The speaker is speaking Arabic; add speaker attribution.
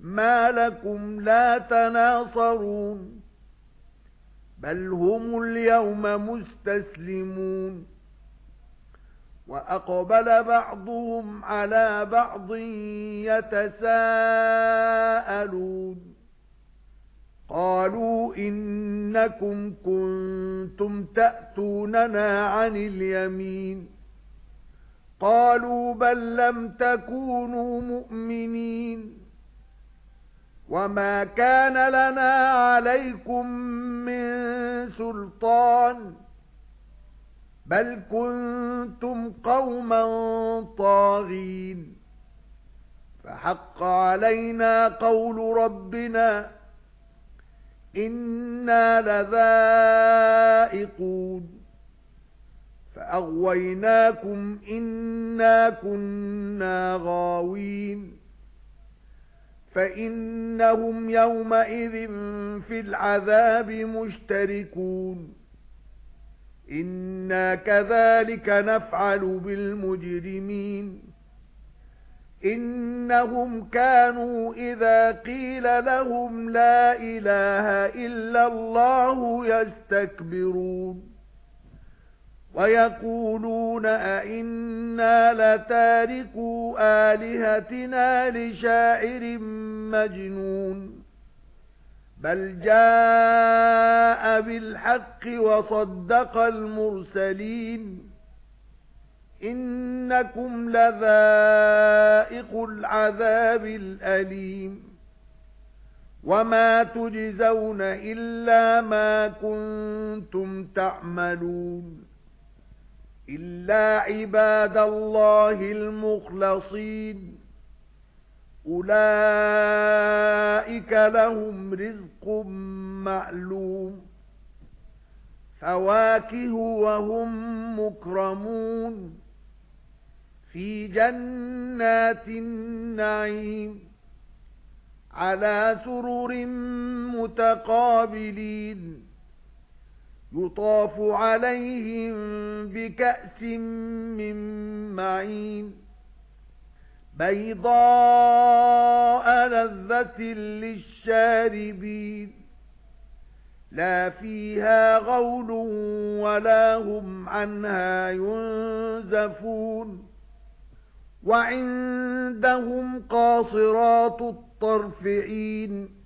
Speaker 1: مَا لَكُمْ لَا تَنَاصَرُونَ بَلْ هُمُ الْيَوْمَ مُسْتَسْلِمُونَ وَأَقْبَلَ بَعْضُهُمْ عَلَى بَعْضٍ يَتَسَاءَلُونَ قَالُوا إِنَّكُمْ كُنتُمْ تَأْتُونَنَا عَنِ الْيَمِينِ قَالُوا بَل لَّمْ تَكُونُوا مُؤْمِنِينَ وَمَا كَانَ لَنَا عَلَيْكُمْ مِنْ سُلْطَانٍ بَلْ كُنْتُمْ قَوْمًا طَاغِينَ فَحَقَّ عَلَيْنَا قَوْلُ رَبِّنَا إِنَّا لَذَائِقُونَ فَأَغْوَيْنَاكُمْ إِنَّا كُنَّا غَاوِينَ فَإِنَّهُمْ يَوْمَئِذٍ فِي الْعَذَابِ مُشْتَرِكُونَ. إِنَّا كَذَلِكَ نَفْعَلُ بِالْمُجْرِمِينَ. إِنَّهُمْ كَانُوا إِذَا قِيلَ لَهُمْ لَا إِلَٰهَ إِلَّا اللَّهُ يَسْتَكْبِرُونَ. وَيَقُولُونَ أَئِنَّا لَتَارِكُو آلِهَتِنَا لِشَاعِرٍ مَجْنُونٍ بَلْ جَاءَ بِالْحَقِّ وَصَدَّقَ الْمُرْسَلِينَ إِنَّكُمْ لَذَائِقُو الْعَذَابِ الْأَلِيمِ وَمَا تُجْزَوْنَ إِلَّا مَا كُنتُمْ تَعْمَلُونَ إِلَّا عِبَادَ اللَّهِ الْمُخْلَصِينَ. أُولَئِكَ لَهُمْ رِزْقٌ مَّعْلُومٌ. فَوَاكِهُ وَهُمْ مُكْرَمُونَ. فِي جَنَّاتِ النَّعِيمِ. عَلَى سُرُرٍ مُتَقَابِلِينَ. يُطَافُ عَلَيْهِم بِكَأْسٍ مِّن مَّعِينٍ بَيْضَاءَ لَذَّةٍ لِّلشَّارِبِينَ لَا فِيهَا غَوْلٌ وَلَا هُمْ عَنْهَا يُنزَفُونَ وَعِندَهُمْ قَاصِرَاتُ الطَّرْفِ عِينٌ